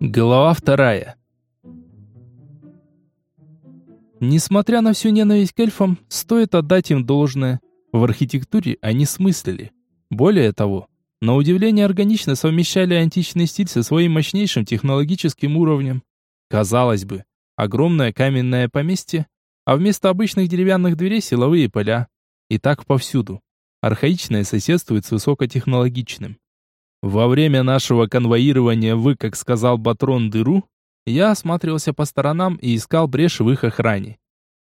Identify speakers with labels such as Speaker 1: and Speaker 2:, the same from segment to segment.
Speaker 1: Глава вторая. Несмотря на всю ненависть к эльфам, стоит отдать им должное. В архитектуре они смыслили. Более того, на удивление органично совмещали античный стиль со своим мощнейшим технологическим уровнем. Казалось бы, огромное каменное поместье, а вместо обычных деревянных дверей силовые поля. И так повсюду. Архаичное соседствует с высокотехнологичным. Во время нашего конвоирования в, как сказал Батрон, дыру, я осматривался по сторонам и искал брешь в их охране.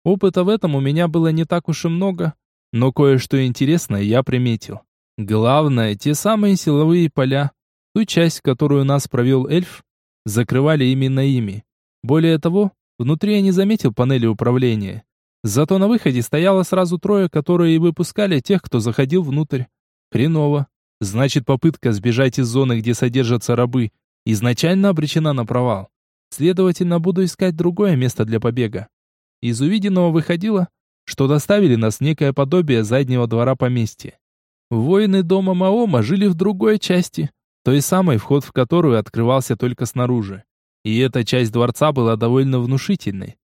Speaker 1: Опыта в этом у меня было не так уж и много, но кое-что интересное я приметил. Главное, те самые силовые поля, ту часть, которую нас провел эльф, закрывали именно ими. Более того, внутри я не заметил панели управления. Зато на выходе стояло сразу трое, которые и выпускали тех, кто заходил внутрь. Хреново. Значит, попытка сбежать из зоны, где содержатся рабы, изначально обречена на провал. Следовательно, буду искать другое место для побега. Из увиденного выходило, что доставили нас некое подобие заднего двора поместья. Воины дома Маома жили в другой части, той самой, вход в которую открывался только снаружи. И эта часть дворца была довольно внушительной.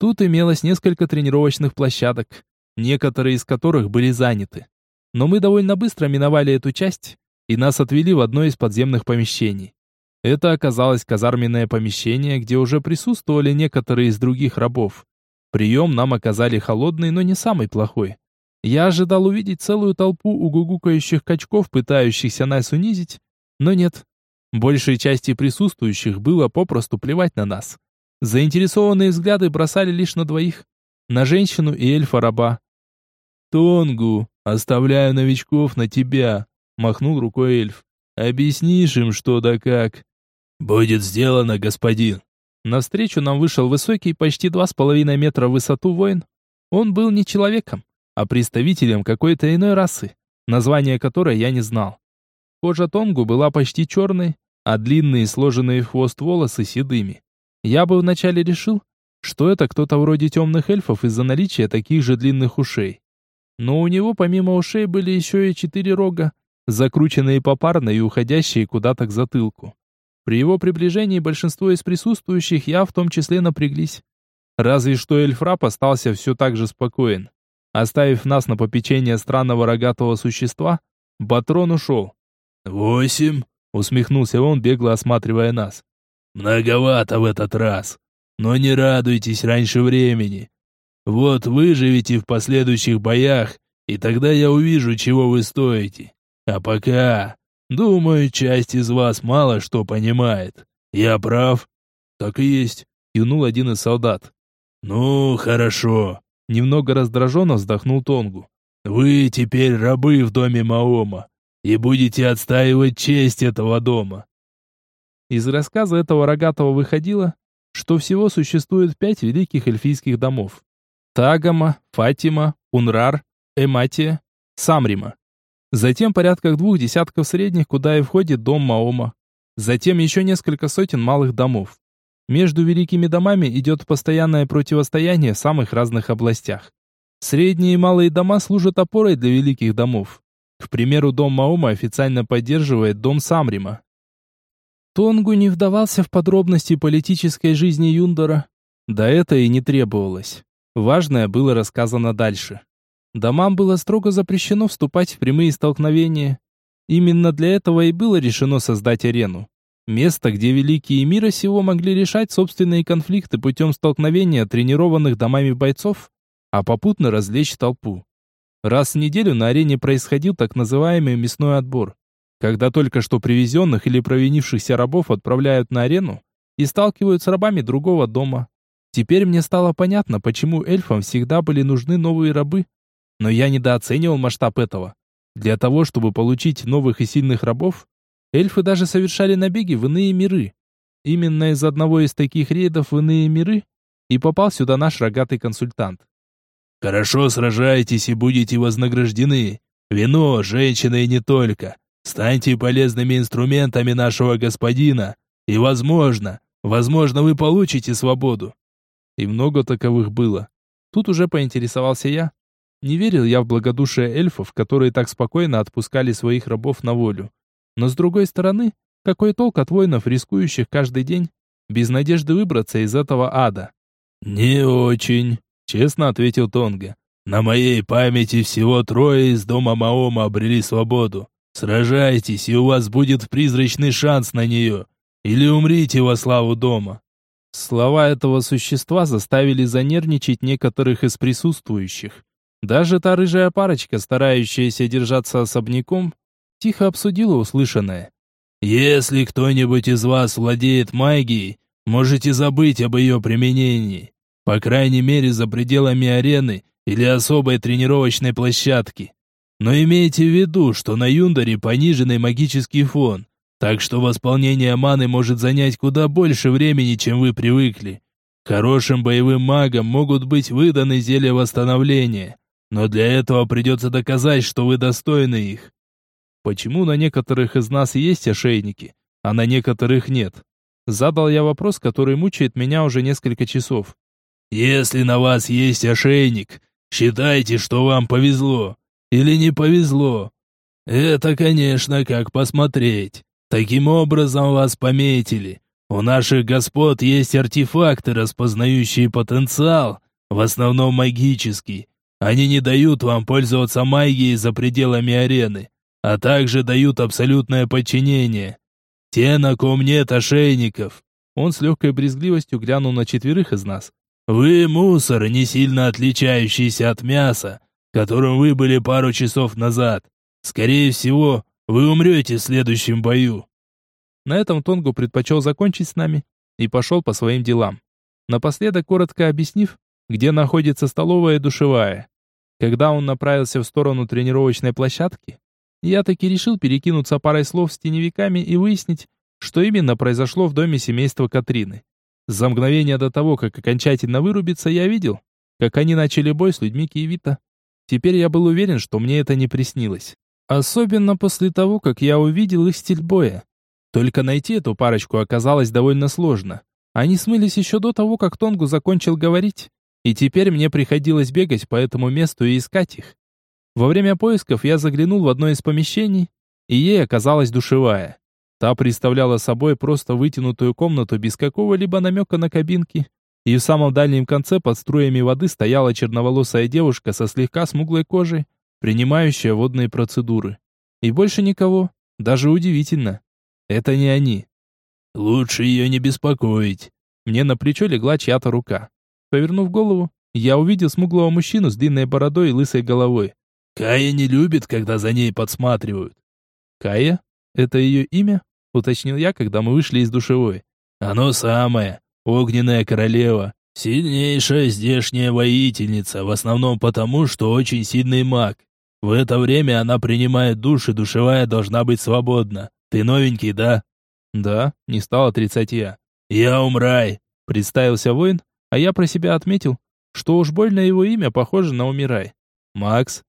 Speaker 1: Тут имелось несколько тренировочных площадок, некоторые из которых были заняты. Но мы довольно быстро миновали эту часть, и нас отвели в одно из подземных помещений. Это оказалось казарменное помещение, где уже присутствовали некоторые из других рабов. Прием нам оказали холодный, но не самый плохой. Я ожидал увидеть целую толпу угугукающих качков, пытающихся нас унизить, но нет. Большей части присутствующих было попросту плевать на нас. Заинтересованные взгляды бросали лишь на двоих, на женщину и эльфа-раба. «Тонгу, оставляю новичков на тебя», — махнул рукой эльф. «Объяснишь им, что да как». «Будет сделано, господин». Навстречу нам вышел высокий, почти два с половиной метра в высоту воин. Он был не человеком, а представителем какой-то иной расы, название которой я не знал. Кожа Тонгу была почти черной, а длинные сложенные в хвост волосы седыми. Я бы вначале решил, что это кто-то вроде темных эльфов из-за наличия таких же длинных ушей. Но у него помимо ушей были еще и четыре рога, закрученные попарно и уходящие куда-то к затылку. При его приближении большинство из присутствующих я в том числе напряглись. Разве что эльфрап остался все так же спокоен. Оставив нас на попечение странного рогатого существа, Батрон ушел. «Восемь?» — усмехнулся он, бегло осматривая нас. «Многовато в этот раз. Но не радуйтесь раньше времени. Вот выживете в последующих боях, и тогда я увижу, чего вы стоите. А пока, думаю, часть из вас мало что понимает. Я прав?» «Так и есть», — кивнул один из солдат. «Ну, хорошо. Немного раздраженно вздохнул Тонгу. «Вы теперь рабы в доме Маома и будете отстаивать честь этого дома». Из рассказа этого рогатого выходило, что всего существует пять великих эльфийских домов. Тагама, Фатима, Унрар, Эматия, Самрима. Затем порядка двух десятков средних, куда и входит дом Маома. Затем еще несколько сотен малых домов. Между великими домами идет постоянное противостояние в самых разных областях. Средние и малые дома служат опорой для великих домов. К примеру, дом Маума официально поддерживает дом Самрима. Тонгу не вдавался в подробности политической жизни Юндора. Да это и не требовалось. Важное было рассказано дальше. Домам было строго запрещено вступать в прямые столкновения. Именно для этого и было решено создать арену. Место, где великие мира сего могли решать собственные конфликты путем столкновения тренированных домами бойцов, а попутно развлечь толпу. Раз в неделю на арене происходил так называемый мясной отбор, когда только что привезенных или провинившихся рабов отправляют на арену и сталкивают с рабами другого дома. Теперь мне стало понятно, почему эльфам всегда были нужны новые рабы. Но я недооценивал масштаб этого. Для того, чтобы получить новых и сильных рабов, Эльфы даже совершали набеги в иные миры. Именно из одного из таких рейдов в иные миры и попал сюда наш рогатый консультант. «Хорошо сражайтесь и будете вознаграждены. Вино, женщины и не только. Станьте полезными инструментами нашего господина, и, возможно, возможно, вы получите свободу». И много таковых было. Тут уже поинтересовался я. Не верил я в благодушие эльфов, которые так спокойно отпускали своих рабов на волю. Но с другой стороны, какой толк от воинов, рискующих каждый день, без надежды выбраться из этого ада?
Speaker 2: «Не очень», — честно ответил Тонга. «На моей памяти всего трое из дома Маома обрели свободу. Сражайтесь, и у вас будет призрачный шанс на нее. Или умрите во славу дома».
Speaker 1: Слова этого существа заставили занервничать некоторых из присутствующих. Даже та рыжая парочка, старающаяся держаться особняком, тихо обсудила услышанное.
Speaker 2: «Если кто-нибудь из вас владеет магией, можете забыть об ее применении. По крайней мере, за пределами арены или особой тренировочной площадки. Но имейте в виду, что на Юндаре пониженный магический фон, так что восполнение маны может занять куда больше времени, чем вы привыкли. Хорошим боевым магам могут быть выданы зелья восстановления, но для этого придется доказать, что вы достойны их.
Speaker 1: Почему на некоторых из нас есть ошейники, а на некоторых нет? Задал я вопрос, который мучает меня уже несколько часов.
Speaker 2: Если на вас есть ошейник, считайте, что вам повезло. Или не повезло. Это, конечно, как посмотреть. Таким образом вас пометили. У наших господ есть артефакты, распознающие потенциал, в основном магический. Они не дают вам пользоваться магией за пределами арены, а также дают абсолютное подчинение. Те, на ком нет ошейников.
Speaker 1: Он с легкой брезгливостью глянул на четверых из нас.
Speaker 2: Вы мусор, не сильно отличающийся от мяса, которым вы были пару часов назад. Скорее всего, вы умрете в следующем бою».
Speaker 1: На этом Тонгу предпочел закончить с нами и пошел по своим делам. Напоследок коротко объяснив, где находится столовая и душевая. Когда он направился в сторону тренировочной площадки, я таки решил перекинуться парой слов с теневиками и выяснить, что именно произошло в доме семейства Катрины. За мгновение до того, как окончательно вырубиться, я видел, как они начали бой с людьми Киевита. Теперь я был уверен, что мне это не приснилось. Особенно после того, как я увидел их стиль боя. Только найти эту парочку оказалось довольно сложно. Они смылись еще до того, как Тонгу закончил говорить, и теперь мне приходилось бегать по этому месту и искать их. Во время поисков я заглянул в одно из помещений, и ей оказалась душевая. Та представляла собой просто вытянутую комнату без какого-либо намека на кабинки, и в самом дальнем конце под струями воды стояла черноволосая девушка со слегка смуглой кожей, принимающая водные процедуры. И больше никого. Даже удивительно. Это не они.
Speaker 2: Лучше ее не беспокоить.
Speaker 1: Мне на плечо легла чья-то рука. Повернув голову, я увидел смуглого мужчину с длинной бородой и лысой головой.
Speaker 2: Кая не любит, когда за ней подсматривают.
Speaker 1: Кая? Это ее имя? Уточнил я, когда мы вышли из душевой.
Speaker 2: Оно самое. Огненная королева. Сильнейшая здешняя воительница, в основном потому, что очень сильный маг. В это время она принимает душ, и душевая должна быть свободна. Ты новенький, да?
Speaker 1: Да, не стал отрицать я.
Speaker 2: Я Умрай,
Speaker 1: представился воин, а я про себя отметил, что уж больно его имя похоже на Умирай. Макс.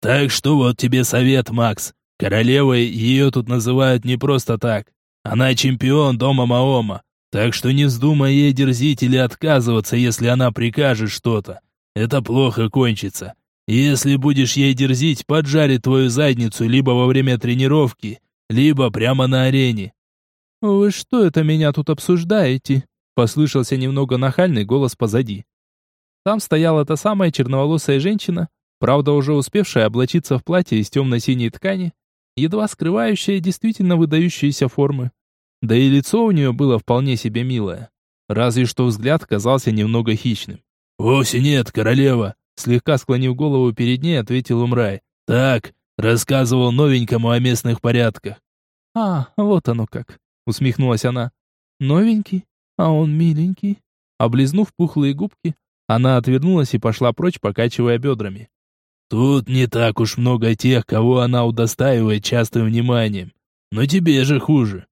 Speaker 2: Так что вот тебе совет, Макс. Королевой ее тут называют не просто так. Она чемпион дома Маома. Так что не вздумай ей дерзить или отказываться, если она прикажет что-то. Это плохо кончится. Если будешь ей дерзить, поджарит твою задницу либо во время тренировки, либо прямо на арене.
Speaker 1: «Вы что это меня тут обсуждаете?» Послышался немного нахальный голос позади. Там стояла та самая черноволосая женщина, правда уже успевшая облачиться в платье из темно-синей ткани, едва скрывающая действительно выдающиеся формы. Да и лицо у нее было вполне себе милое. Разве что взгляд казался немного хищным.
Speaker 2: «Вовсе нет, королева!»
Speaker 1: Слегка склонив голову перед ней, ответил Умрай.
Speaker 2: «Так, рассказывал новенькому о местных порядках».
Speaker 1: «А, вот оно как!» Усмехнулась она. «Новенький? А он миленький?» Облизнув пухлые губки, она отвернулась и пошла прочь, покачивая бедрами.
Speaker 2: «Тут не так уж много тех, кого она удостаивает частым вниманием. Но тебе же хуже.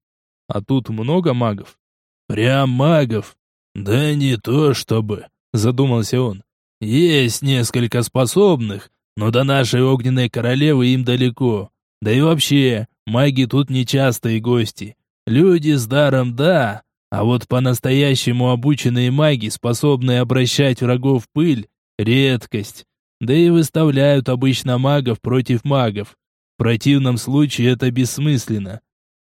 Speaker 1: А тут много магов.
Speaker 2: Прям магов? Да не то чтобы, задумался он. Есть несколько способных, но до нашей огненной королевы им далеко. Да и вообще, маги тут нечастые гости. Люди с даром да, а вот по-настоящему обученные маги, способные обращать врагов в пыль, редкость. Да и выставляют обычно магов против магов. В противном случае это бессмысленно.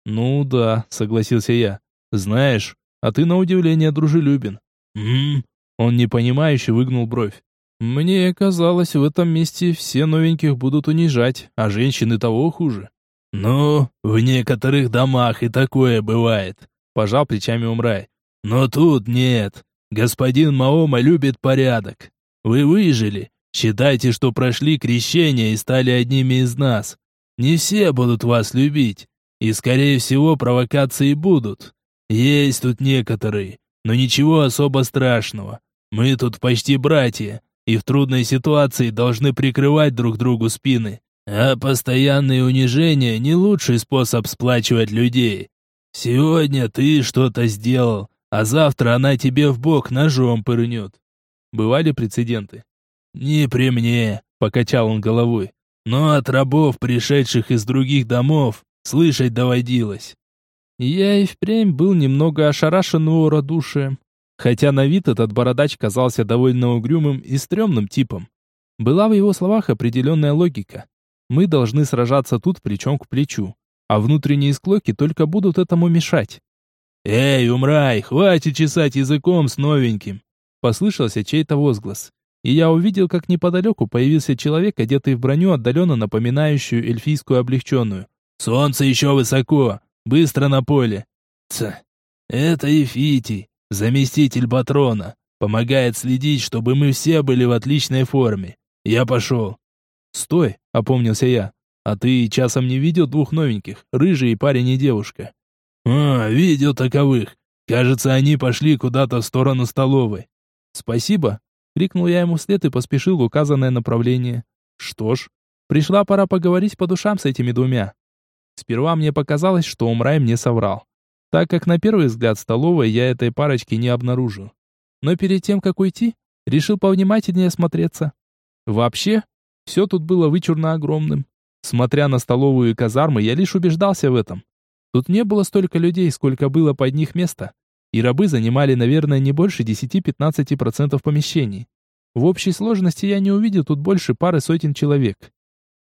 Speaker 1: Ну да, согласился я. Знаешь, а ты на удивление дружелюбен.
Speaker 2: М?
Speaker 1: Он непонимающе выгнул бровь. Мне казалось, в этом месте все новеньких будут унижать, а женщины того хуже.
Speaker 2: Ну, в некоторых домах и такое бывает,
Speaker 1: пожал плечами Умрай.
Speaker 2: Но тут нет. Господин Маома любит порядок. Вы выжили. Считайте, что прошли крещение и стали одними из нас. Не все будут вас любить. И, скорее всего, провокации будут. Есть тут некоторые, но ничего особо страшного. Мы тут почти братья, и в трудной ситуации должны прикрывать друг другу спины. А постоянные унижения не лучший способ сплачивать людей. Сегодня ты что-то сделал, а завтра она тебе в бок ножом пырнет.
Speaker 1: Бывали прецеденты?
Speaker 2: Не при мне, покачал он головой. Но от рабов, пришедших из других домов, слышать доводилось.
Speaker 1: Я и впрямь был немного ошарашен его радушием, хотя на вид этот бородач казался довольно угрюмым и стрёмным типом. Была в его словах определенная логика. Мы должны сражаться тут плечом к плечу, а внутренние склоки только будут этому мешать.
Speaker 2: «Эй, умрай, хватит чесать языком с новеньким!»
Speaker 1: Послышался чей-то возглас, и я увидел, как неподалеку появился человек, одетый в броню, отдаленно напоминающую эльфийскую облегченную.
Speaker 2: «Солнце еще высоко! Быстро на поле!» «Ц! Это Ефитий, заместитель патрона. Помогает следить, чтобы мы все были в отличной форме. Я пошел».
Speaker 1: «Стой!» — опомнился я. «А ты часом не видел двух новеньких, рыжий парень и девушка?»
Speaker 2: «А, видел таковых. Кажется, они пошли куда-то в сторону столовой».
Speaker 1: «Спасибо!» — крикнул я ему вслед и поспешил в указанное направление. «Что ж, пришла пора поговорить по душам с этими двумя». Сперва мне показалось, что Умрай мне соврал, так как на первый взгляд столовой я этой парочки не обнаружил. Но перед тем, как уйти, решил повнимательнее осмотреться. Вообще, все тут было вычурно огромным. Смотря на столовую и казармы, я лишь убеждался в этом. Тут не было столько людей, сколько было под них места, и рабы занимали, наверное, не больше 10-15% помещений. В общей сложности я не увидел тут больше пары сотен человек.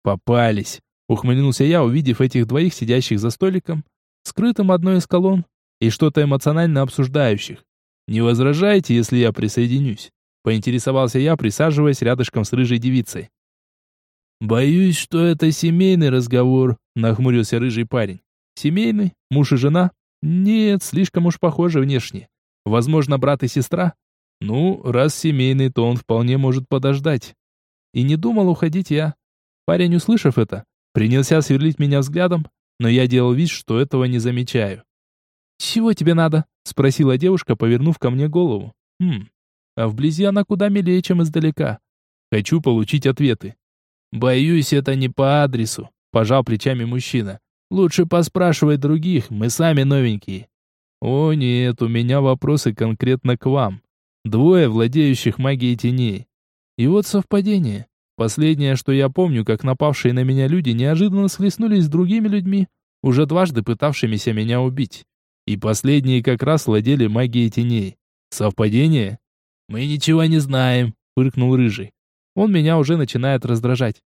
Speaker 1: Попались, ухмыльнулся я, увидев этих двоих сидящих за столиком, скрытым одной из колонн, и что-то эмоционально обсуждающих. Не возражаете, если я присоединюсь? Поинтересовался я, присаживаясь рядышком с рыжей девицей.
Speaker 2: «Боюсь, что это семейный разговор», — нахмурился рыжий парень.
Speaker 1: «Семейный? Муж и жена? Нет, слишком уж похожи внешне. Возможно, брат и сестра? Ну, раз семейный, то он вполне может подождать». И не думал уходить я. Парень, услышав это, принялся сверлить меня взглядом, но я делал вид, что этого не замечаю. «Чего тебе надо?» — спросила девушка, повернув ко мне голову. «Хм, а вблизи она куда милее, чем издалека. Хочу получить ответы».
Speaker 2: «Боюсь, это не по адресу», — пожал плечами мужчина. «Лучше поспрашивай других, мы сами новенькие».
Speaker 1: «О нет, у меня вопросы конкретно к вам. Двое владеющих магией теней. И вот совпадение. Последнее, что я помню, как напавшие на меня люди неожиданно схлестнулись с другими людьми, уже дважды пытавшимися меня убить. И последние как раз владели магией теней. Совпадение?
Speaker 2: Мы ничего не знаем, фыркнул рыжий.
Speaker 1: Он меня уже начинает раздражать.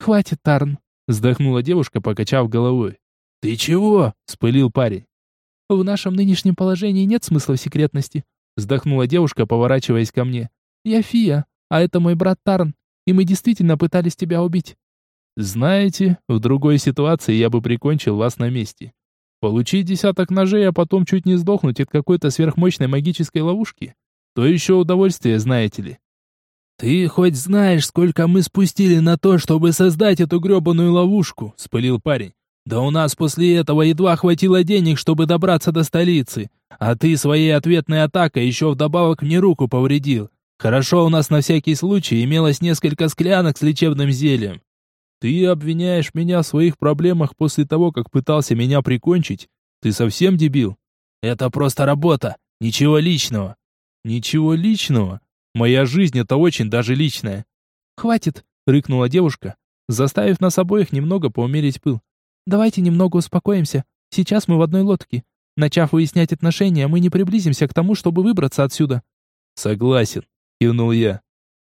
Speaker 1: «Хватит, Тарн!» — вздохнула девушка, покачав головой.
Speaker 2: «Ты чего?» — спылил парень.
Speaker 1: «В нашем нынешнем положении нет смысла в секретности», — вздохнула девушка, поворачиваясь ко мне. «Я Фия, а это мой брат Тарн, и мы действительно пытались тебя убить».
Speaker 2: «Знаете, в другой ситуации я бы прикончил вас на месте. Получить десяток ножей, а потом чуть не сдохнуть от какой-то сверхмощной магической ловушки? То еще удовольствие, знаете ли.
Speaker 1: «Ты хоть знаешь, сколько мы спустили на то, чтобы создать эту гребаную ловушку?» — спылил парень. «Да у нас после этого едва хватило денег, чтобы добраться до столицы. А ты своей ответной атакой еще вдобавок мне руку повредил. Хорошо, у нас на всякий случай имелось несколько склянок с лечебным зельем. Ты обвиняешь меня в своих проблемах после того, как пытался меня прикончить? Ты совсем дебил?
Speaker 2: Это просто работа, ничего личного.
Speaker 1: Ничего личного? Моя жизнь это очень даже личная. Хватит, рыкнула девушка, заставив нас обоих немного поумерить пыл. Давайте немного успокоимся. Сейчас мы в одной лодке. Начав выяснять отношения, мы не приблизимся к тому, чтобы выбраться отсюда.
Speaker 2: Согласен, кивнул я.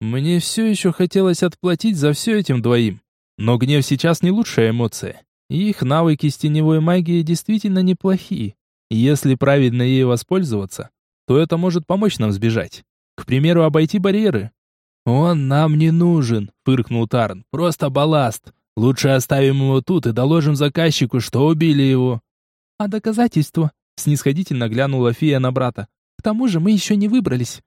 Speaker 2: Мне все еще хотелось отплатить за все этим двоим. Но гнев сейчас не лучшая эмоция.
Speaker 1: Их навыки с теневой магией действительно неплохие. Если правильно ей воспользоваться, то это может помочь нам сбежать. К примеру, обойти барьеры. «Он нам не нужен», — фыркнул Тарн. «Просто балласт. Лучше оставим его тут и доложим заказчику, что убили его». «А доказательства?» — снисходительно глянула фия на брата. «К тому же мы еще не выбрались».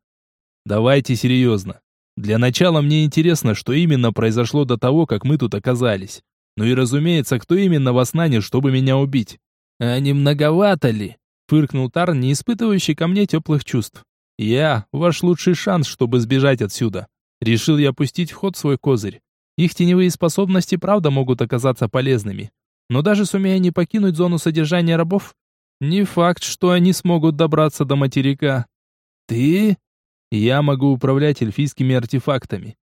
Speaker 1: «Давайте серьезно. Для начала мне интересно, что именно произошло до того, как мы тут оказались. Ну и разумеется, кто именно вас нанял, чтобы меня убить. А не многовато ли? Фыркнул Тарн, не испытывающий ко мне теплых чувств. Я ваш лучший шанс, чтобы сбежать отсюда. Решил я пустить в ход свой козырь. Их теневые способности правда могут оказаться полезными. Но даже сумея не покинуть зону содержания рабов, не факт, что они смогут добраться до материка. Ты? Я могу управлять эльфийскими артефактами.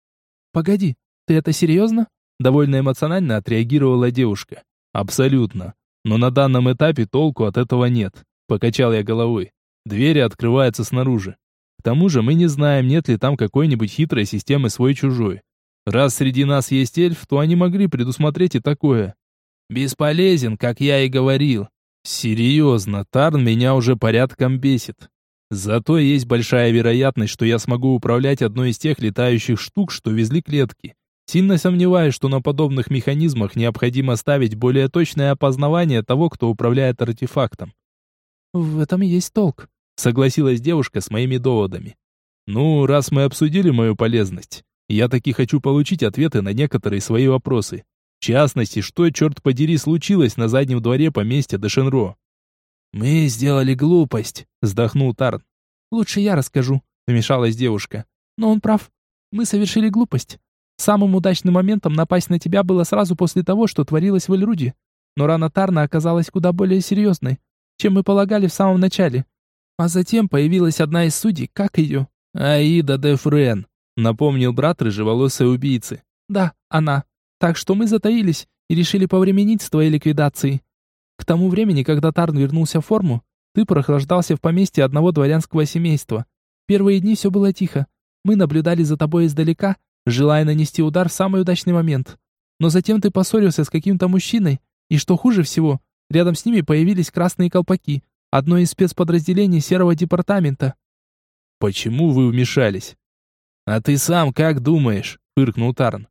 Speaker 1: Погоди, ты это серьезно? Довольно эмоционально отреагировала девушка. Абсолютно. Но на данном этапе толку от этого нет. Покачал я головой. Двери открываются снаружи. К тому же мы не знаем, нет ли там какой-нибудь хитрой системы свой-чужой. Раз среди нас есть эльф, то они могли предусмотреть и такое. Бесполезен, как я и говорил. Серьезно, Тарн меня уже порядком бесит. Зато есть большая вероятность, что я смогу управлять одной из тех летающих штук, что везли клетки. Сильно сомневаюсь, что на подобных механизмах необходимо ставить более точное опознавание того, кто управляет артефактом. В этом есть толк, согласилась девушка с моими доводами. Ну, раз мы обсудили мою полезность, я таки хочу получить ответы на некоторые свои вопросы. В частности, что, черт подери, случилось на заднем дворе поместья Дешенро? «Мы сделали глупость», — вздохнул Тарн. «Лучше я расскажу», — вмешалась девушка. «Но он прав. Мы совершили глупость. Самым удачным моментом напасть на тебя было сразу после того, что творилось в Эльруде. Но рана Тарна оказалась куда более серьезной, чем мы полагали в самом начале. А затем появилась одна из судей, как ее? Аида де Френ, напомнил брат рыжеволосой убийцы. Да, она. Так что мы затаились и решили повременить с твоей ликвидацией. К тому времени, когда Тарн вернулся в форму, ты прохлаждался в поместье одного дворянского семейства. Первые дни все было тихо. Мы наблюдали за тобой издалека желая нанести удар в самый удачный момент. Но затем ты поссорился с каким-то мужчиной, и что хуже всего, рядом с ними появились красные колпаки, одно из спецподразделений серого департамента. Почему вы вмешались? А ты сам как думаешь? фыркнул Тарн.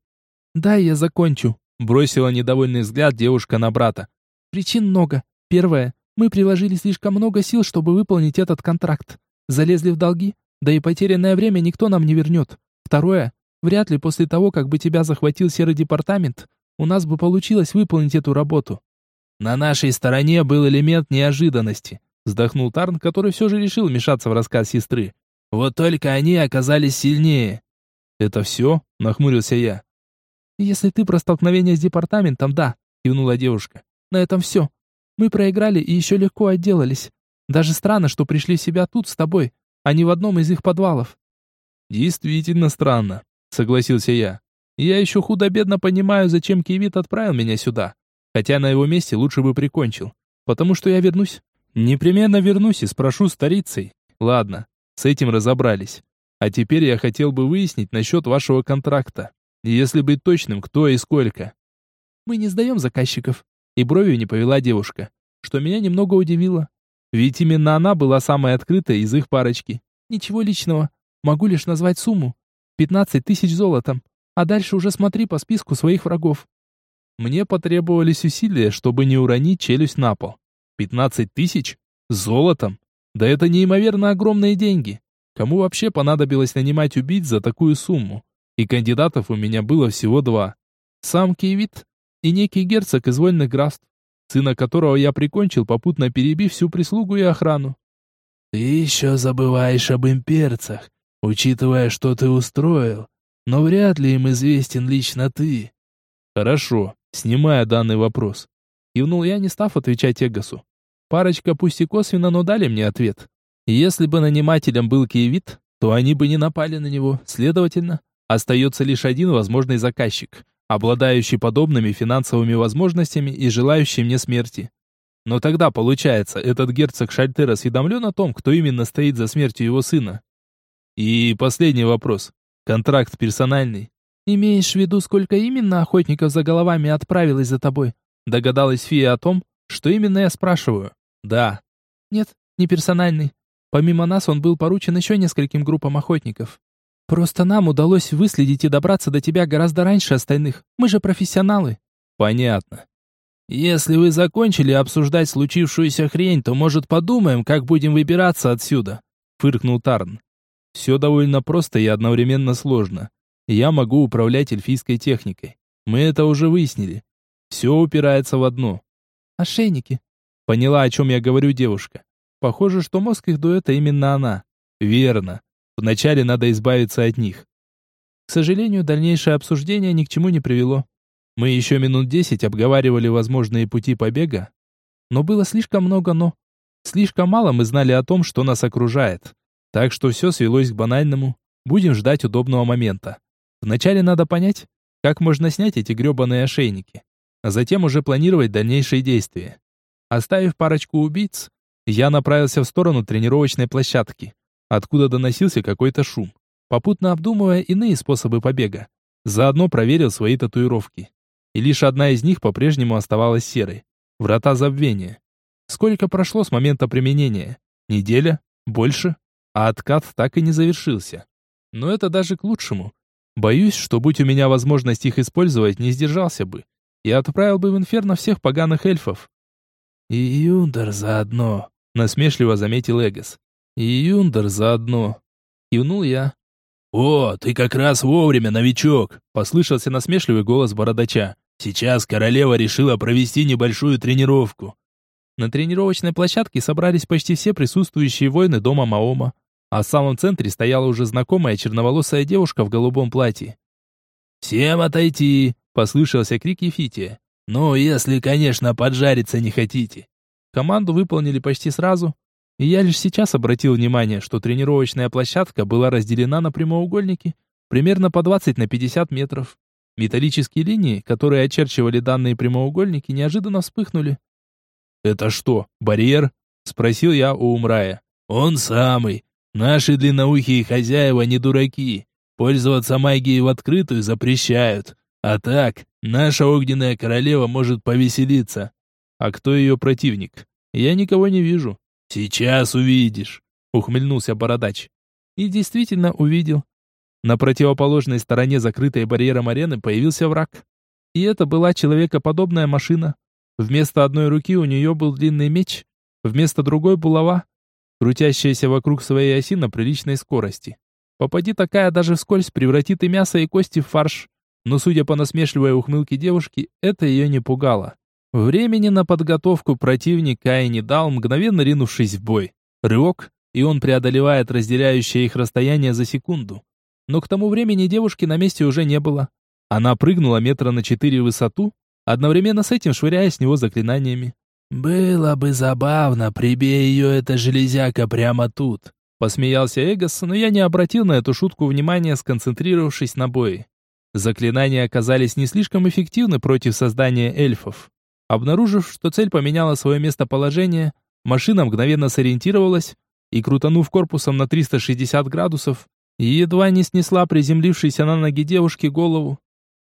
Speaker 1: Да, я закончу, бросила недовольный взгляд девушка на брата. Причин много. Первое, мы приложили слишком много сил, чтобы выполнить этот контракт. Залезли в долги, да и потерянное время никто нам не вернет. Второе, Вряд ли после того, как бы тебя захватил серый департамент, у нас бы получилось выполнить эту работу. На нашей стороне был элемент неожиданности, вздохнул Тарн, который все же решил вмешаться в рассказ сестры. Вот только они оказались сильнее. Это все? нахмурился я. Если ты про столкновение с департаментом, да, кивнула девушка. На этом все. Мы проиграли и еще легко отделались. Даже странно, что пришли в себя тут с тобой, а не в одном из их подвалов. Действительно странно согласился я. Я еще худо-бедно понимаю, зачем Кивит отправил меня сюда. Хотя на его месте лучше бы прикончил. Потому что я вернусь. Непременно вернусь и спрошу старицей. Ладно, с этим разобрались. А теперь я хотел бы выяснить насчет вашего контракта. Если быть точным, кто и сколько. Мы не сдаем заказчиков. И бровью не повела девушка. Что меня немного удивило. Ведь именно она была самой открытой из их парочки. Ничего личного. Могу лишь назвать сумму. Пятнадцать тысяч золотом. А дальше уже смотри по списку своих врагов. Мне потребовались усилия, чтобы не уронить челюсть на пол. Пятнадцать тысяч? Золотом? Да это неимоверно огромные деньги. Кому вообще понадобилось нанимать убийц за такую сумму? И кандидатов у меня было всего два. Сам Киевит и некий герцог из вольных графств, сына которого я прикончил, попутно перебив всю прислугу и охрану. «Ты еще забываешь об имперцах, учитывая, что ты устроил, но вряд ли им известен лично ты. Хорошо, снимая данный вопрос. Кивнул я, не став отвечать Эгосу. Парочка пусть и косвенно, но дали мне ответ. Если бы нанимателем был Киевит, то они бы не напали на него. Следовательно, остается лишь один возможный заказчик, обладающий подобными финансовыми возможностями и желающий мне смерти. Но тогда, получается, этот герцог Шальтер осведомлен о том, кто именно стоит за смертью его сына. И последний вопрос. Контракт персональный. Имеешь в виду, сколько именно охотников за головами отправилось за тобой? Догадалась фия о том, что именно я спрашиваю. Да. Нет, не персональный. Помимо нас он был поручен еще нескольким группам охотников. Просто нам удалось выследить и добраться до тебя гораздо раньше остальных. Мы же профессионалы. Понятно. Если вы закончили обсуждать случившуюся хрень, то, может, подумаем, как будем выбираться отсюда, фыркнул Тарн. Все довольно просто и одновременно сложно. Я могу управлять эльфийской техникой. Мы это уже выяснили. Все упирается в одно. Ошейники. Поняла, о чем я говорю девушка. Похоже, что мозг их дуэта именно она. Верно. Вначале надо избавиться от них. К сожалению, дальнейшее обсуждение ни к чему не привело. Мы еще минут десять обговаривали возможные пути побега, но было слишком много «но». Слишком мало мы знали о том, что нас окружает. Так что все свелось к банальному. Будем ждать удобного момента. Вначале надо понять, как можно снять эти гребаные ошейники, а затем уже планировать дальнейшие действия. Оставив парочку убийц, я направился в сторону тренировочной площадки, откуда доносился какой-то шум, попутно обдумывая иные способы побега. Заодно проверил свои татуировки. И лишь одна из них по-прежнему оставалась серой. Врата забвения. Сколько прошло с момента применения? Неделя? Больше? А откат так и не завершился. Но это даже к лучшему. Боюсь, что будь у меня возможность их использовать, не сдержался бы. И отправил бы в инферно всех поганых эльфов. И Юндер заодно, насмешливо заметил Эгос. И Юндер заодно. Кивнул я.
Speaker 2: «О, ты как раз вовремя, новичок!» — послышался насмешливый голос бородача. «Сейчас королева решила провести небольшую тренировку».
Speaker 1: На тренировочной площадке собрались почти все присутствующие воины дома Маома а в самом центре стояла уже знакомая черноволосая девушка в голубом платье.
Speaker 2: «Всем отойти!» — послышался крик Ефития. «Ну, если, конечно, поджариться не хотите».
Speaker 1: Команду выполнили почти сразу, и я лишь сейчас обратил внимание, что тренировочная площадка была разделена на прямоугольники, примерно по 20 на 50 метров. Металлические линии, которые очерчивали данные прямоугольники, неожиданно вспыхнули.
Speaker 2: «Это что, барьер?» — спросил я у Умрая. «Он самый. Наши длинноухие хозяева не дураки. Пользоваться магией в открытую запрещают. А так, наша огненная королева может повеселиться.
Speaker 1: А кто ее противник? Я никого не вижу.
Speaker 2: Сейчас увидишь,
Speaker 1: ухмыльнулся бородач. И действительно увидел. На противоположной стороне закрытой барьером арены появился враг. И это была человекоподобная машина. Вместо одной руки у нее был длинный меч, вместо другой булава, крутящаяся вокруг своей оси на приличной скорости. Попади такая даже вскользь превратит и мясо, и кости в фарш. Но, судя по насмешливой ухмылке девушки, это ее не пугало. Времени на подготовку противника и не дал, мгновенно ринувшись в бой. Рывок, и он преодолевает разделяющее их расстояние за секунду. Но к тому времени девушки на месте уже не было. Она прыгнула метра на четыре в высоту, одновременно с этим швыряя с него заклинаниями.
Speaker 2: «Было бы забавно, прибей ее эта железяка прямо тут»,
Speaker 1: посмеялся Эгос, но я не обратил на эту шутку внимания, сконцентрировавшись на бое. Заклинания оказались не слишком эффективны против создания эльфов. Обнаружив, что цель поменяла свое местоположение, машина мгновенно сориентировалась и, крутанув корпусом на 360 градусов, едва не снесла приземлившейся на ноги девушки голову.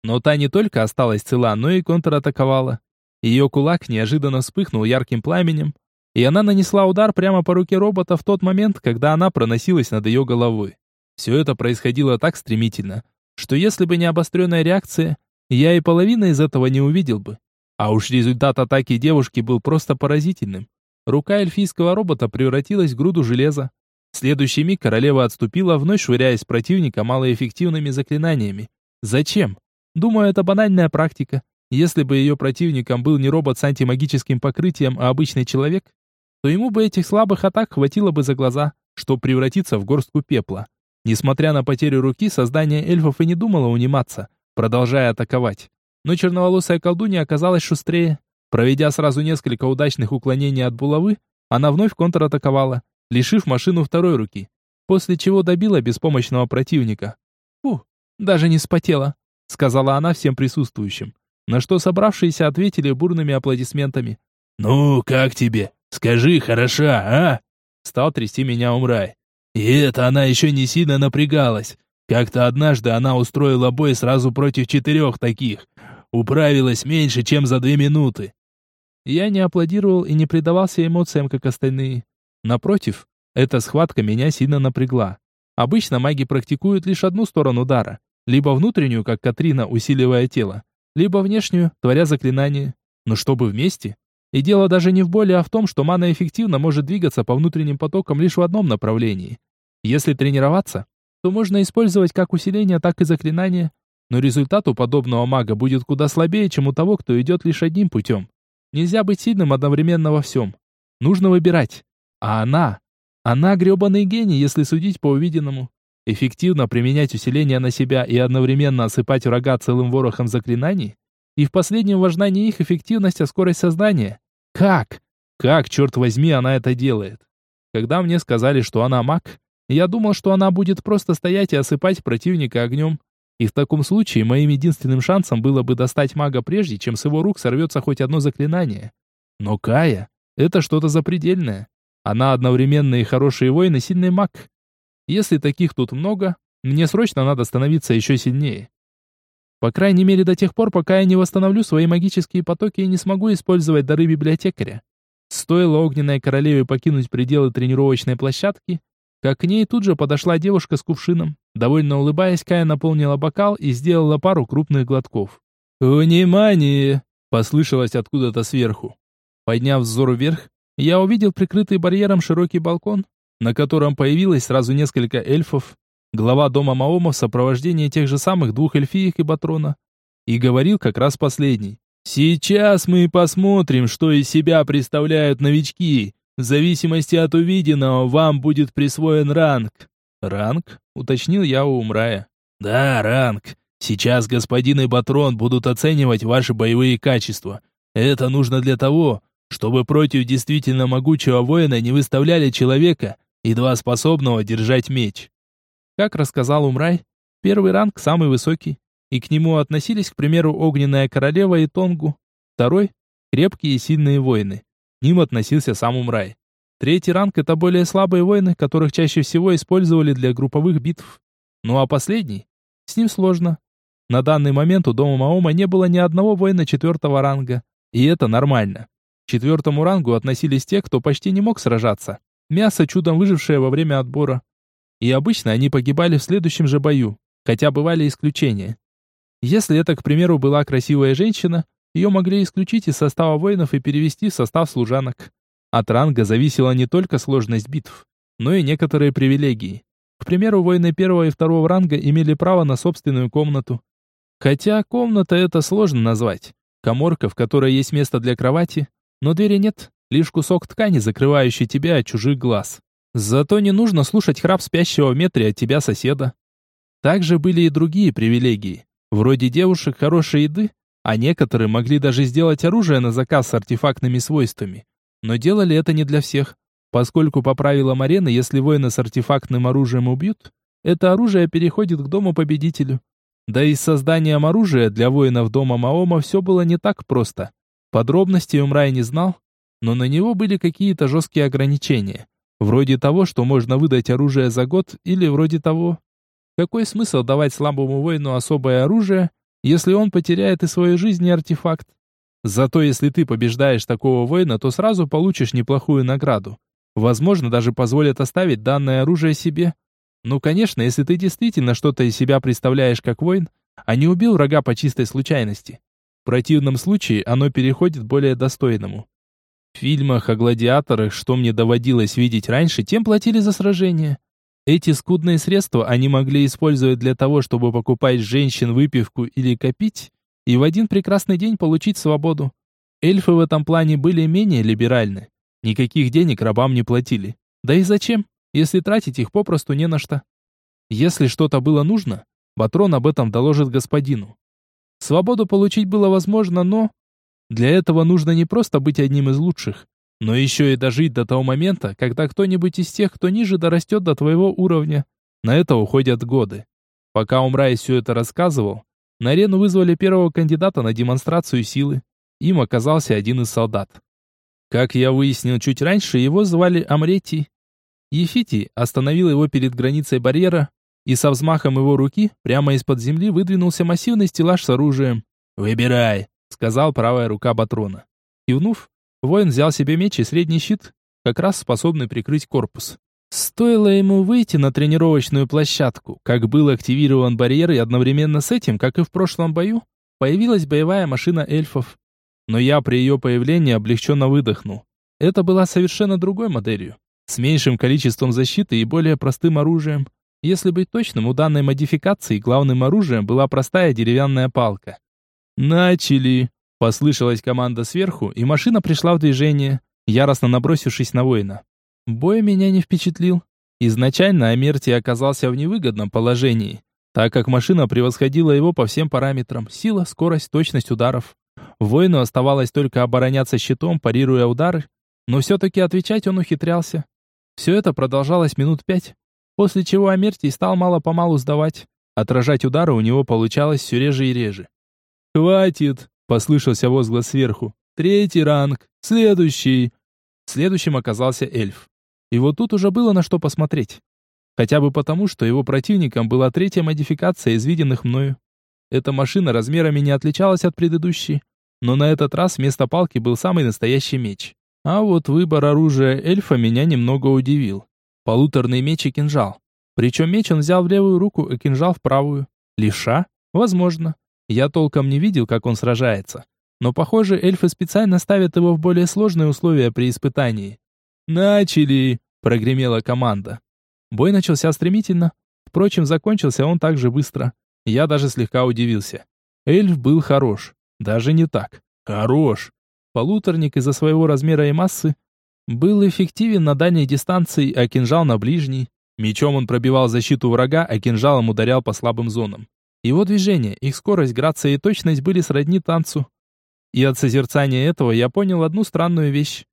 Speaker 1: Но та не только осталась цела, но и контратаковала. Ее кулак неожиданно вспыхнул ярким пламенем, и она нанесла удар прямо по руке робота в тот момент, когда она проносилась над ее головой. Все это происходило так стремительно, что если бы не обостренная реакция, я и половины из этого не увидел бы. А уж результат атаки девушки был просто поразительным. Рука эльфийского робота превратилась в груду железа. В следующий миг королева отступила, вновь швыряясь противника малоэффективными заклинаниями. Зачем? Думаю, это банальная практика. Если бы ее противником был не робот с антимагическим покрытием, а обычный человек, то ему бы этих слабых атак хватило бы за глаза, чтобы превратиться в горстку пепла. Несмотря на потерю руки, создание эльфов и не думало униматься, продолжая атаковать. Но черноволосая колдунья оказалась шустрее. Проведя сразу несколько удачных уклонений от булавы, она вновь контратаковала, лишив машину второй руки, после чего добила беспомощного противника. «Фу, даже не спотела», — сказала она всем присутствующим на что собравшиеся ответили бурными аплодисментами.
Speaker 2: «Ну, как тебе? Скажи, хороша, а?»
Speaker 1: Стал трясти меня Умрай.
Speaker 2: И это она еще не сильно напрягалась. Как-то однажды она устроила бой сразу против четырех таких. управилась меньше, чем за две минуты.
Speaker 1: Я не аплодировал и не предавался эмоциям, как остальные. Напротив, эта схватка меня сильно напрягла. Обычно маги практикуют лишь одну сторону удара, либо внутреннюю, как Катрина, усиливая тело, либо внешнюю, творя заклинание. Но чтобы вместе. И дело даже не в боли, а в том, что мана эффективно может двигаться по внутренним потокам лишь в одном направлении. Если тренироваться, то можно использовать как усиление, так и заклинание, но результат у подобного мага будет куда слабее, чем у того, кто идет лишь одним путем. Нельзя быть сильным одновременно во всем. Нужно выбирать. А она... Она гребаный гений, если судить по увиденному. Эффективно применять усиление на себя и одновременно осыпать врага целым ворохом заклинаний? И в последнем важна не их эффективность, а скорость создания. Как? Как, черт возьми, она это делает? Когда мне сказали, что она маг, я думал, что она будет просто стоять и осыпать противника огнем. И в таком случае моим единственным шансом было бы достать мага прежде, чем с его рук сорвется хоть одно заклинание. Но Кая — это что-то запредельное. Она одновременно и хороший воин, и сильный маг. Если таких тут много, мне срочно надо становиться еще сильнее. По крайней мере до тех пор, пока я не восстановлю свои магические потоки и не смогу использовать дары библиотекаря. Стоило огненной королеве покинуть пределы тренировочной площадки, как к ней тут же подошла девушка с кувшином. Довольно улыбаясь, Кая наполнила бокал и сделала пару крупных глотков. «Внимание!» — послышалось откуда-то сверху. Подняв взор вверх, я увидел прикрытый барьером широкий балкон, на котором появилось сразу несколько эльфов, глава дома Маома в сопровождении тех же самых двух эльфиек и Батрона. И говорил как раз последний. «Сейчас мы посмотрим, что из себя представляют новички, в зависимости от увиденного вам будет присвоен ранг. Ранг? Уточнил я у Умрая. Да, ранг. Сейчас господин и Батрон будут оценивать ваши боевые качества. Это нужно для того, чтобы против действительно могучего воина не выставляли человека, едва способного держать меч. Как рассказал Умрай, первый ранг самый высокий, и к нему относились, к примеру, Огненная Королева и Тонгу. Второй — крепкие и сильные воины ним относился сам Умрай. Третий ранг — это более слабые воины, которых чаще всего использовали для групповых битв. Ну а последний? С ним сложно. На данный момент у дома Маома не было ни одного воина четвертого ранга. И это нормально. К четвертому рангу относились те, кто почти не мог сражаться. Мясо, чудом выжившее во время отбора. И обычно они погибали в следующем же бою, хотя бывали исключения. Если это, к примеру, была красивая женщина, ее могли исключить из состава воинов и перевести в состав служанок. От ранга зависела не только сложность битв, но и некоторые привилегии. К примеру, воины первого и второго ранга имели право на собственную комнату. Хотя комната это сложно назвать. Коморка, в которой есть место для кровати, но двери нет, лишь кусок ткани, закрывающий тебя от чужих глаз. Зато не нужно слушать храп спящего в метре от тебя соседа. Также были и другие привилегии, вроде девушек, хорошей еды а некоторые могли даже сделать оружие на заказ с артефактными свойствами. Но делали это не для всех, поскольку по правилам арены, если воина с артефактным оружием убьют, это оружие переходит к дому победителю. Да и с созданием оружия для воинов дома Маома все было не так просто. Подробностей Умрай не знал, но на него были какие-то жесткие ограничения. Вроде того, что можно выдать оружие за год, или вроде того. Какой смысл давать слабому воину особое оружие, если он потеряет и свою жизнь, и артефакт. Зато если ты побеждаешь такого воина, то сразу получишь неплохую награду. Возможно, даже позволят оставить данное оружие себе. Ну, конечно, если ты действительно что-то из себя представляешь как воин, а не убил врага по чистой случайности. В противном случае оно переходит более достойному. В фильмах о гладиаторах, что мне доводилось видеть раньше, тем платили за сражение. Эти скудные средства они могли использовать для того, чтобы покупать женщин выпивку или копить, и в один прекрасный день получить свободу. Эльфы в этом плане были менее либеральны. Никаких денег рабам не платили. Да и зачем, если тратить их попросту не на что? Если что-то было нужно, Батрон об этом доложит господину. Свободу получить было возможно, но... Для этого нужно не просто быть одним из лучших, но еще и дожить до того момента, когда кто-нибудь из тех, кто ниже, дорастет до твоего уровня. На это уходят годы. Пока Умрай все это рассказывал, на арену вызвали первого кандидата на демонстрацию силы. Им оказался один из солдат. Как я выяснил чуть раньше, его звали Амрети. Ефити остановил его перед границей барьера, и со взмахом его руки прямо из-под земли выдвинулся массивный стеллаж с оружием.
Speaker 2: Выбирай», — сказал правая рука Батрона.
Speaker 1: Кивнув, воин взял себе меч и средний щит, как раз способный прикрыть корпус. Стоило ему выйти на тренировочную площадку, как был активирован барьер, и одновременно с этим, как и в прошлом бою, появилась боевая машина эльфов. Но я при ее появлении облегченно выдохнул. Это была совершенно другой моделью, с меньшим количеством защиты и более простым оружием. Если быть точным, у данной модификации главным оружием была простая деревянная палка. «Начали!» – послышалась команда сверху, и машина пришла в движение, яростно набросившись на воина. Бой меня не впечатлил. Изначально Амерти оказался в невыгодном положении, так как машина превосходила его по всем параметрам – сила, скорость, точность ударов. Воину оставалось только обороняться щитом, парируя удары, но все-таки отвечать он ухитрялся. Все это продолжалось минут пять, после чего Амертий стал мало-помалу сдавать. Отражать удары у него получалось все реже и реже. «Хватит!» – послышался возглас сверху. «Третий ранг! Следующий!» Следующим оказался эльф. И вот тут уже было на что посмотреть. Хотя бы потому, что его противником была третья модификация из виденных мною. Эта машина размерами не отличалась от предыдущей, но на этот раз вместо палки был самый настоящий меч. А вот выбор оружия эльфа меня немного удивил. Полуторный меч и кинжал. Причем меч он взял в левую руку, а кинжал в правую. Левша? Возможно. Я толком не видел, как он сражается. Но, похоже, эльфы специально ставят его в более сложные условия при испытании. «Начали!» — прогремела команда. Бой начался стремительно. Впрочем, закончился он так же быстро. Я даже слегка удивился. Эльф был хорош. Даже не так. Хорош. Полуторник из-за своего размера и массы был эффективен на дальней дистанции, а кинжал на ближней. Мечом он пробивал защиту врага, а кинжалом ударял по слабым зонам. Его движения, их скорость, грация и точность были сродни танцу. И от созерцания этого я понял одну странную вещь.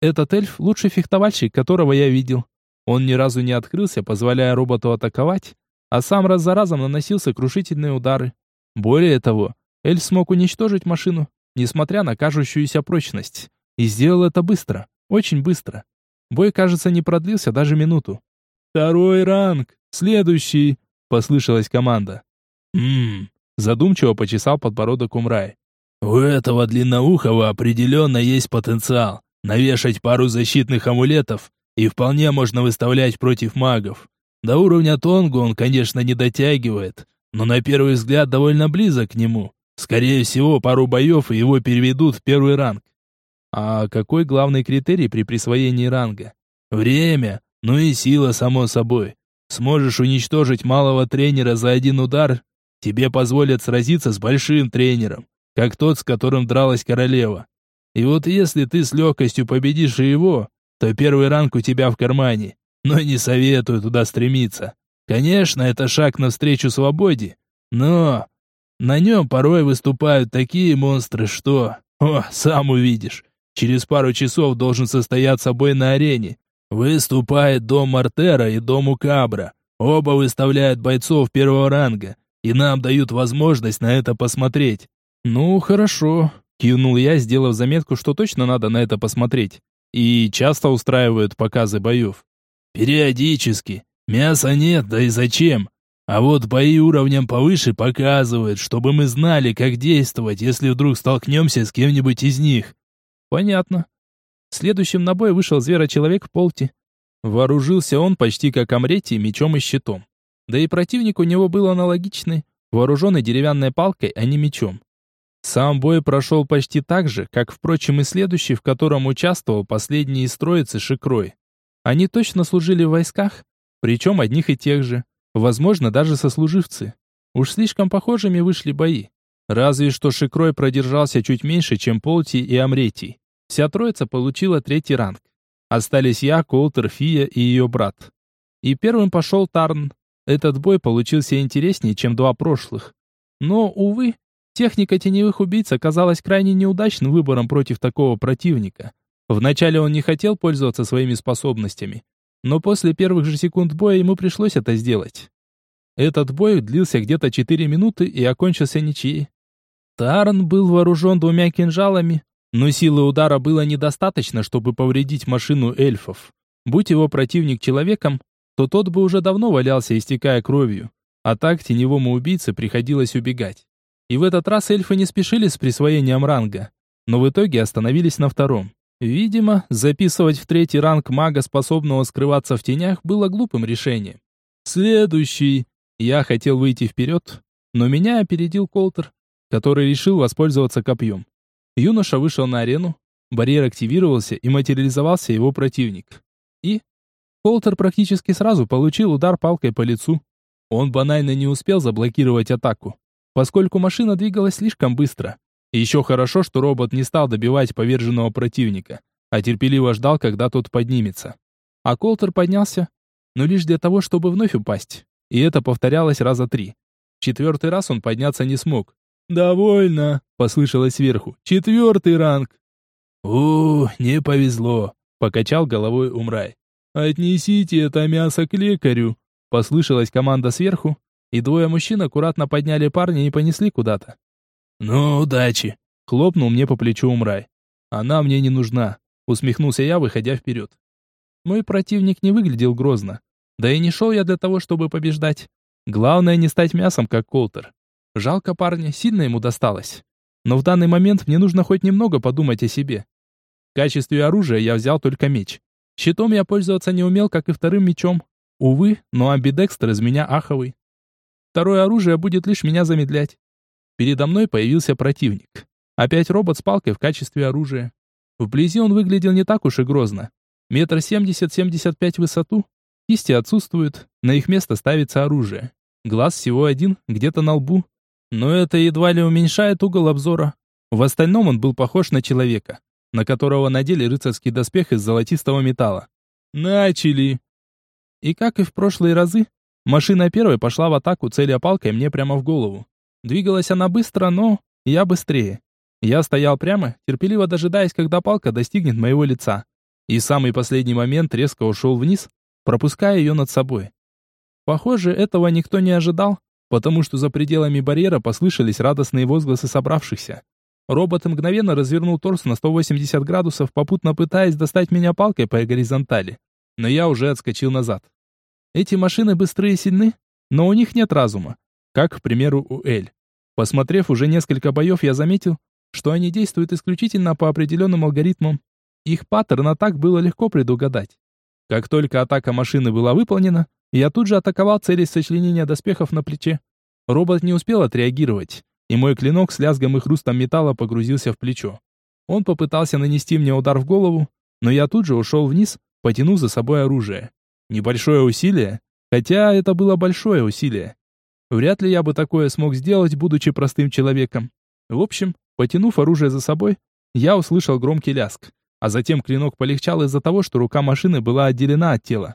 Speaker 1: Этот эльф – лучший фехтовальщик, которого я видел. Он ни разу не открылся, позволяя роботу атаковать, а сам раз за разом наносил сокрушительные удары. Более того, эльф смог уничтожить машину, несмотря на кажущуюся прочность. И сделал это быстро, очень быстро. Бой, кажется, не продлился даже минуту. «Второй ранг! Следующий!» — послышалась команда.
Speaker 2: «Ммм...»
Speaker 1: — задумчиво почесал подбородок Умрай.
Speaker 2: «У этого длинноухого определенно есть потенциал навешать пару защитных амулетов, и вполне можно выставлять против магов. До уровня Тонгу он, конечно, не дотягивает, но на первый взгляд довольно близок к нему. Скорее всего, пару боев и его переведут в первый ранг.
Speaker 1: А какой главный критерий при присвоении ранга?
Speaker 2: Время, ну и сила, само собой. Сможешь уничтожить малого тренера за один удар, тебе позволят сразиться с большим тренером, как тот, с которым дралась королева. И вот если ты с легкостью победишь его, то первый ранг у тебя в кармане. Но не советую туда стремиться. Конечно, это шаг навстречу свободе, но на нем порой выступают такие монстры, что... О, сам увидишь. Через пару часов должен состояться бой на арене. Выступает дом Мартера и дом Укабра. Оба выставляют бойцов первого ранга, и нам дают возможность на это посмотреть.
Speaker 1: Ну, хорошо. Кивнул я, сделав заметку, что точно надо на это посмотреть. И часто устраивают показы боев.
Speaker 2: Периодически. Мяса нет, да и зачем? А вот бои уровнем повыше показывают, чтобы мы знали, как действовать, если вдруг столкнемся с кем-нибудь из них.
Speaker 1: Понятно. Следующим на бой вышел зверочеловек в полте. Вооружился он почти как Амрети мечом и щитом. Да и противник у него был аналогичный, вооруженный деревянной палкой, а не мечом. Сам бой прошел почти так же, как, впрочем, и следующий, в котором участвовал последний из троицы Шикрой. Они точно служили в войсках, причем одних и тех же, возможно, даже сослуживцы. Уж слишком похожими вышли бои. Разве что Шикрой продержался чуть меньше, чем Полти и Амретий. Вся троица получила третий ранг. Остались я, Колтер, Фия и ее брат. И первым пошел Тарн. Этот бой получился интереснее, чем два прошлых. Но, увы, Техника теневых убийц оказалась крайне неудачным выбором против такого противника. Вначале он не хотел пользоваться своими способностями, но после первых же секунд боя ему пришлось это сделать. Этот бой длился где-то 4 минуты и окончился ничьей. Таран был вооружен двумя кинжалами, но силы удара было недостаточно, чтобы повредить машину эльфов. Будь его противник человеком, то тот бы уже давно валялся, истекая кровью, а так теневому убийце приходилось убегать. И в этот раз эльфы не спешили с присвоением ранга, но в итоге остановились на втором. Видимо, записывать в третий ранг мага, способного скрываться в тенях, было глупым решением. Следующий. Я хотел выйти вперед, но меня опередил Колтер, который решил воспользоваться копьем. Юноша вышел на арену, барьер активировался и материализовался его противник. И Колтер практически сразу получил удар палкой по лицу. Он банально не успел заблокировать атаку, поскольку машина двигалась слишком быстро. Еще хорошо, что робот не стал добивать поверженного противника, а терпеливо ждал, когда тот поднимется. А Колтер поднялся, но лишь для того, чтобы вновь упасть. И это повторялось раза три. Четвертый раз он подняться не смог. «Довольно», — послышалось сверху. «Четвертый ранг».
Speaker 2: «У, не повезло», — покачал головой Умрай.
Speaker 1: «Отнесите это мясо к лекарю», — послышалась команда сверху, и двое мужчин аккуратно подняли парня и понесли куда-то.
Speaker 2: «Ну, удачи!» — хлопнул мне по плечу Умрай.
Speaker 1: «Она мне не нужна», — усмехнулся я, выходя вперед. Мой противник не выглядел грозно. Да и не шел я для того, чтобы побеждать. Главное не стать мясом, как Колтер. Жалко парня, сильно ему досталось. Но в данный момент мне нужно хоть немного подумать о себе. В качестве оружия я взял только меч. Щитом я пользоваться не умел, как и вторым мечом. Увы, но амбидекстер из меня аховый. Второе оружие будет лишь меня замедлять. Передо мной появился противник. Опять робот с палкой в качестве оружия. Вблизи он выглядел не так уж и грозно. Метр семьдесят-семьдесят пять высоту. Кисти отсутствуют, на их место ставится оружие. Глаз всего один, где-то на лбу. Но это едва ли уменьшает угол обзора. В остальном он был похож на человека, на которого надели рыцарский доспех из золотистого металла. Начали! И как и в прошлые разы, машина первой пошла в атаку, целя палкой мне прямо в голову. Двигалась она быстро, но я быстрее. Я стоял прямо, терпеливо дожидаясь, когда палка достигнет моего лица. И самый последний момент резко ушел вниз, пропуская ее над собой. Похоже, этого никто не ожидал, потому что за пределами барьера послышались радостные возгласы собравшихся. Робот мгновенно развернул торс на 180 градусов, попутно пытаясь достать меня палкой по горизонтали. Но я уже отскочил назад. Эти машины быстрые и сильны, но у них нет разума как, к примеру, у Эль. Посмотрев уже несколько боев, я заметил, что они действуют исключительно по определенным алгоритмам. Их паттерн атак было легко предугадать. Как только атака машины была выполнена, я тут же атаковал цели сочленения доспехов на плече. Робот не успел отреагировать, и мой клинок с лязгом и хрустом металла погрузился в плечо. Он попытался нанести мне удар в голову, но я тут же ушел вниз, потянув за собой оружие. Небольшое усилие, хотя это было большое усилие. Вряд ли я бы такое смог сделать, будучи простым человеком. В общем, потянув оружие за собой, я услышал громкий ляск, а затем клинок полегчал из-за того, что рука машины была отделена от тела.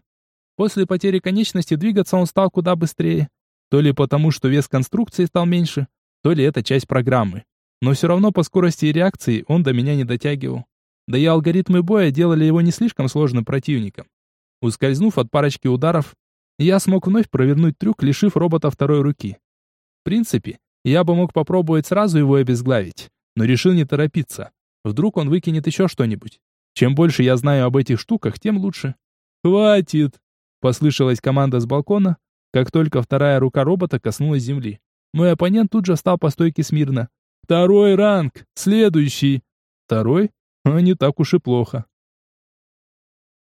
Speaker 1: После потери конечности двигаться он стал куда быстрее. То ли потому, что вес конструкции стал меньше, то ли это часть программы. Но все равно по скорости и реакции он до меня не дотягивал. Да и алгоритмы боя делали его не слишком сложным противником. Ускользнув от парочки ударов, я смог вновь провернуть трюк, лишив робота второй руки. В принципе, я бы мог попробовать сразу его обезглавить, но решил не торопиться. Вдруг он выкинет еще что-нибудь. Чем больше я знаю об этих штуках, тем лучше. «Хватит!» — послышалась команда с балкона, как только вторая рука робота коснулась земли. Мой оппонент тут же встал по стойке смирно. «Второй ранг! Следующий!» «Второй? А не так уж и плохо.